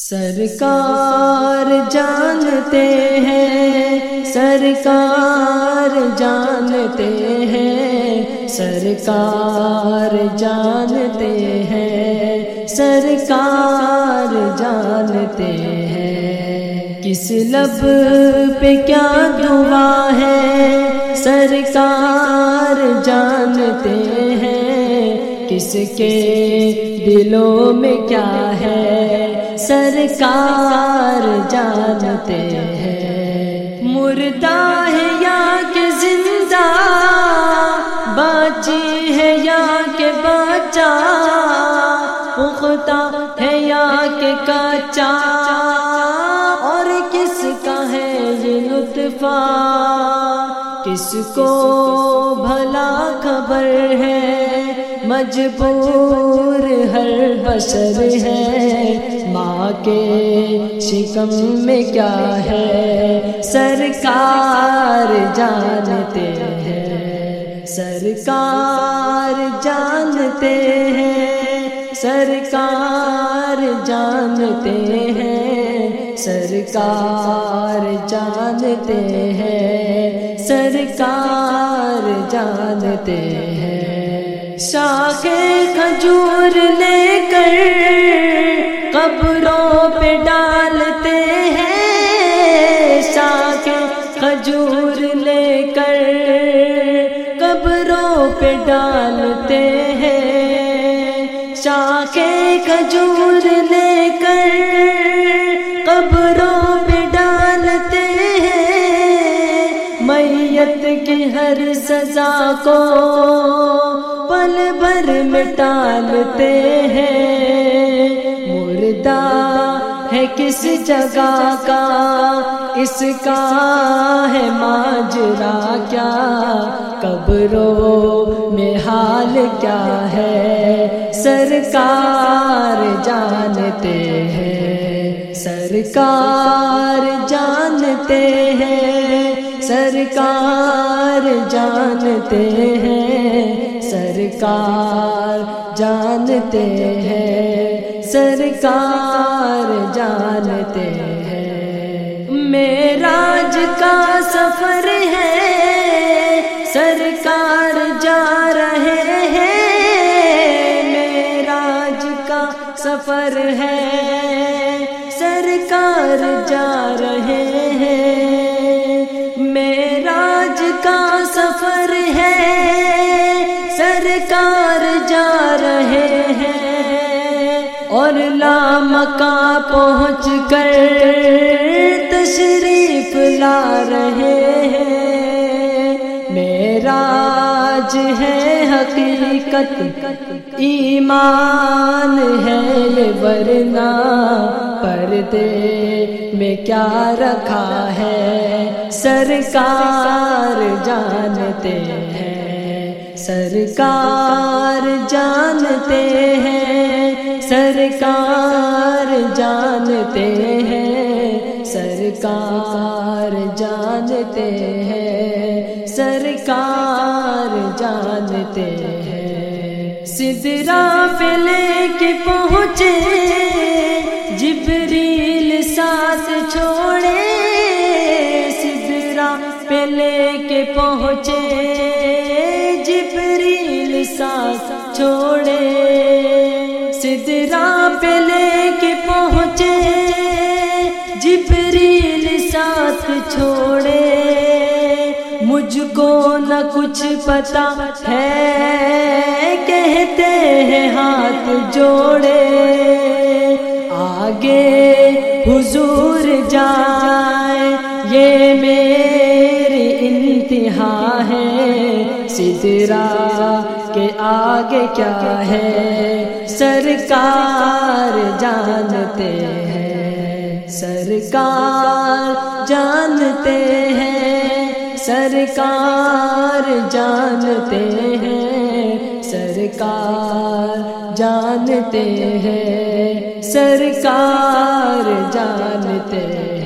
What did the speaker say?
سرکار جانتے ہیں، سرکار جانتے ہیں، سرکار جانتے ہیں، سرکار جانتے ہیں۔ کس لب پہ کیا دعا ہے، سرکار جانتے ہیں۔ کس کے دلوں میں کیا ہے سرکار جانتے ہیں۔ مردہ ہے یا کہ زندہ، باچی ہے یا کہ بچا پختہ ہے یا کہ کچا اور کس کا ہے یہ لطفہ؟ کس کو بھلا خبر ہے؟ مجبور ہر بشر ہے۔ ماں کے شکم میں کیا ہے؟ سرکار جانتے ہیں، سرکار جانتے ہیں، سرکار جانتے ہیں، سرکار جانتے ہیں، سرکار جانتے ہیں۔ شاخ کھجور لے کر قبروں پہ ڈالتے ہیں، شاخ کھجور لے کر قبروں پہ ڈالتے ہیں۔ شاخ کھجور لے کر قبروں پہ ڈالتے ہیں۔ میت کی ہر سزا کو پل بھر میں ٹالتے ہیں۔ مردہ ہے کس جگہ کا؟ اس کا ہے ماجرا کیا؟ قبروں میں حال کیا ہے؟ سرکار جانتے ہیں، سرکار جانتے ہیں، سرکار جانتے ہیں، سرکار جانتے ہیں۔ سرکار جانتے ہیں۔ میراج کا سفر ہے، سرکار جا رہے ہیں۔ میراج کا سفر ہے، سرکار جا رہے ہیں۔ میراج کا سفر ہے، سرکار جا رہے ہیں اور پہنچ کر تشریف لا رہے ہیں۔ میراج ہے حقیقت، ایمان ہے یہ ورنہ پردے میں کیا رکھا ہے؟ سرکار جانتے ہیں۔ سرکار جانتے ہیں، سرکار جانتے ہیں، سرکار جانتے ہیں، سرکار جانتے ہیں۔ سدرا پہ لے کے پہنچے، جبریل ساتھ چھوڑے۔ سدرا پہ لے کے پہنچے ساتھ چھوڑے سدرا پہ لے کے پہنچے، جبریل ساتھ چھوڑے۔ مجھ کو نہ کچھ پتا ہے، کہتے ہیں ہاتھ جوڑے۔ آگے ہے سدرا کے آگے کیا ہے؟ سرکار جانتے ہیں، سرکار جانتے ہیں، سرکار جانتے ہیں، سرکار جانتے ہیں، سرکار جانتے ہیں